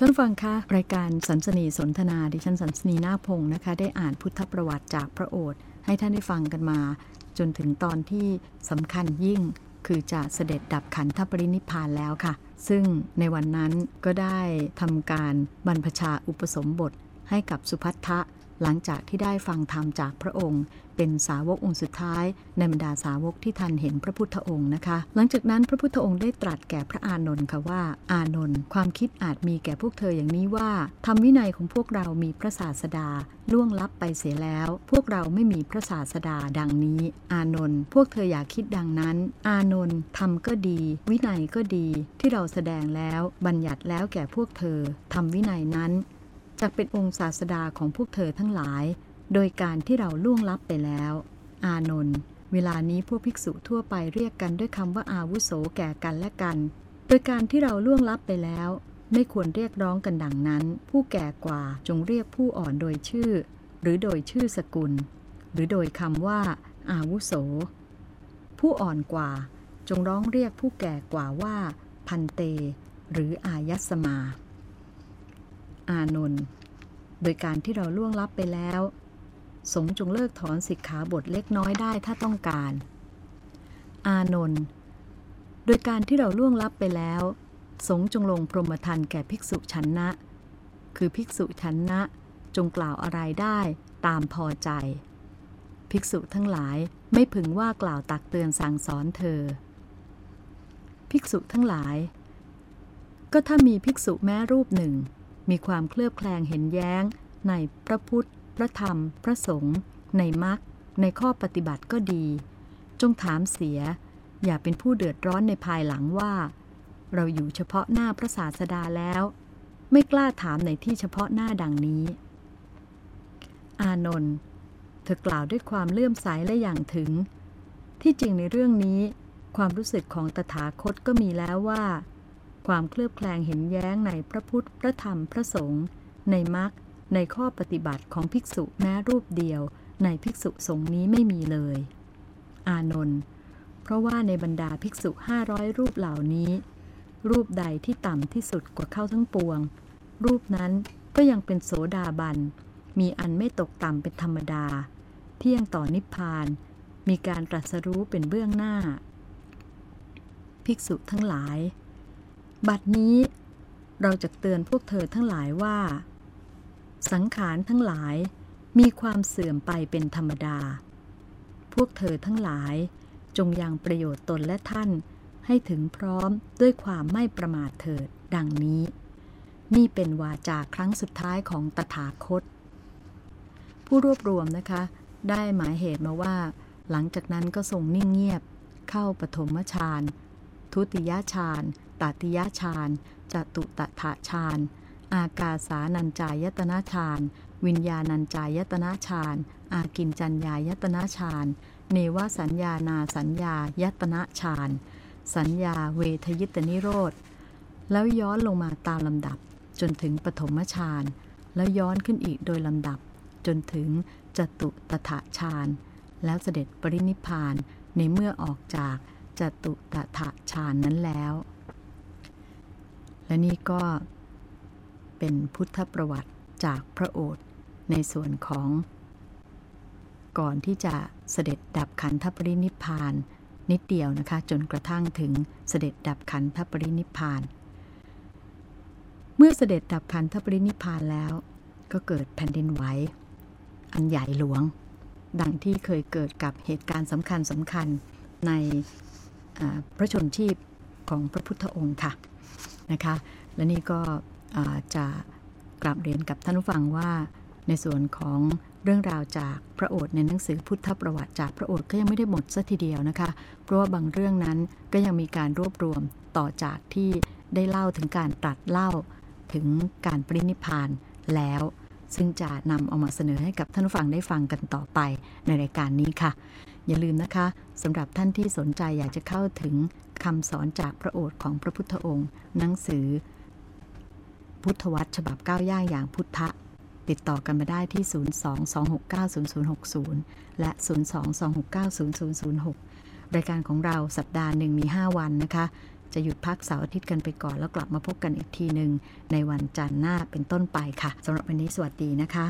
ท่านฟังคะรายการสันสนีสนทนาดิฉันสันสนีนาพงศ์นะคะ ได้อ่านพุทธประวัติจากพระโอษฐ์ให้ท่านได้ฟังกันมา จนถึงตอนที่สำคัญยิ่งคือจะเสด็จดับขันธปรินิพพานแล้วค่ะ ซึ่งในวันนั้นก็ได้ทำการบรรพชาอุปสมบทให้กับสุพัทธะ หลังจากที่ได้ฟังธรรมจากพระองค์ เป็นสาวกองค์สุดท้าย ในบรรดาสาวกที่ทันเห็นพระพุทธองค์นะคะ หลังจากนั้นพระพุทธองค์ได้ตรัสแก่พระอานนท์ค่ะว่า อานนท์ความคิดอาจมีแก่พวกเธออย่างนี้ว่าธรรมวินัยของพวกเรามีพระศาสดาล่วงลับไปเสียแล้ว พวกเราไม่มีพระศาสดาดังนี้ อานนท์พวกเธออย่าคิดดังนั้น อานนท์ทำก็ดี วินัยก็ดีที่เราแสดงแล้วบัญญัติแล้วแก่พวกเธอทำวินัยนั้น จะเป็นองค์ศาสดาของพวกเธอทั้งหลาย โดยการที่เราล่วงลับไปแล้ว อานนท์เวลานี้พวกภิกษุทั่วไปเรียกกันด้วยคำว่าอาวุโสแก่กันและกัน โดยการที่เราล่วงลับไปแล้ว ไม่ควรเรียกร้องกันดังนั้น ผู้แก่กว่าจงเรียกผู้อ่อนโดยชื่อ หรือโดยชื่อสกุล หรือโดยคำว่า อาวุโส ผู้อ่อนกว่า จงร้องเรียกผู้แก่กว่าว่า พันเต หรืออายัสมา อานนท์โดยการที่เราล่วงลับไปแล้ว สงจงเลิกถอนสิกขาบทเล็กน้อยได้ถ้าต้องการ อานนท์โดยการที่เราล่วงลับไปแล้ว สงจงลงพรหมทันแก่ภิกษุชันนะ คือภิกษุชันนะจงกล่าวอะไรได้ตามพอใจ ภิกษุทั้งหลายไม่พึงว่ากล่าวตักเตือนสั่งสอนเธอ ภิกษุทั้งหลาย ก็ถ้ามีภิกษุแม้รูปหนึ่ง มีความเคลือบแคลงเห็นแย้ง ในพระพุทธ พระธรรม พระสงฆ์ในมรรคในข้อปฏิบัติก็ดี จงถามเสีย อย่าเป็นผู้เดือดร้อนในภายหลังว่า เราอยู่เฉพาะหน้าพระศาสดาแล้ว ไม่กล้าถามในที่เฉพาะหน้าดังนี้ อานนท์เธอกล่าวด้วยความเลื่อมใสและอย่างถึง ที่จริงในเรื่องนี้ ความรู้สึกของตถาคตก็มีแล้วว่า ความเคลือบแคลงเห็นแย้งในพระพุทธ พระธรรม พระสงฆ์ ในมรรค ในข้อปฏิบัติของภิกษุแม้รูปเดียว ในภิกษุสงฆ์นี้ไม่มีเลย อานนท์เพราะว่าในบรรดาภิกษุห้าร้อยรูปเหล่านี้ รูปใดที่ต่ำที่สุดกว่าเข้าทั้งปวง รูปนั้นก็ยังเป็นโสดาบัน มีอันไม่ตกต่ำเป็นธรรมดา เที่ยงต่อนิพพาน มีการตรัสรู้เป็นเบื้องหน้า ภิกษุทั้งหลาย บัดนี้เราจะเตือนพวกเธอทั้งหลายว่า สังขารทั้งหลายมีความเสื่อมไปเป็นธรรมดา พวกเธอทั้งหลายจงยังประโยชน์ตนและท่านให้ถึงพร้อมด้วยความไม่ประมาทเถิดดังนี้ นี่เป็นวาจาครั้งสุดท้ายของตถาคต ผู้รวบรวมนะคะ ได้หมายเหตุมาว่า หลังจากนั้นก็ทรงนิ่งเงียบ เข้าปฐมฌาน ทุติยฌานตติยฌานจตุตถาฌานอากาสานัญจายตนะฌานวิญญาณัญจายตนะฌานอากินจัญญายตนะฌานเนวสัญญานาสัญญายตนะฌานสัญญาเวทยิตนิโรธ แล้วย้อนลงมาตามลำดับ จนถึงปฐมฌานแล้วย้อนขึ้นอีกโดยลำดับ จนถึงจตุตถาฌานแล้วเสด็จปรินิพพานในเมื่อออกจาก จตุตถาฌานนั้นแล้ว และนี่ก็เป็นพุทธประวัติจากพระโอษฐ์ในส่วนของ ก่อนที่จะเสด็จดับขันธปรินิพานนิดเดียวนะคะ จนกระทั่งถึงเสด็จดับขันธปรินิพาน เมื่อเสด็จดับขันธปรินิพานแล้วก็เกิดแผ่นดินไหวอันใหญ่หลวง ดังที่เคยเกิดกับเหตุการณ์สำคัญสำคัญใน พระชนชีพของพระพุทธองค์ค่ะนะคะและนี่ก็จะกลับเรียนกับท่านผู้ฟังว่าในส่วนของเรื่องราวจากพระโอษฐ์ในหนังสือพุทธประวัติจากพระโอษฐ์ก็ยังไม่ได้หมดสัทีเดียวนะคะ เพราะว่าบางเรื่องนั้นก็ยังมีการรวบรวมต่อจากที่ได้เล่าถึงการตรัสเล่าถึงการปรินิพานแล้ว ซึ่งจะนำเอามาเสนอให้กับท่านผู้ฟังได้ฟังกันต่อไปในรายการนี้ค่ะ อย่าลืมนะคะสำหรับท่านที่สนใจอยากจะเข้าถึงคำสอนจากพระโอษฐ์ของพระพุทธองค์ หนังสือ พุทธวัตรฉบับก้าวย่างอย่างพุทธะติดต่อกันมาได้ที่ 022690060 และ 022690006 รายการของเราสัปดาห์หนึ่งมี 5 วันนะคะ จะหยุดพักเสาร์อาทิตย์กันไปก่อน แล้วกลับมาพบกันอีกทีหนึ่งในวันจันทร์หน้าเป็นต้นไปค่ะสำหรับวันนี้สวัสดีนะคะ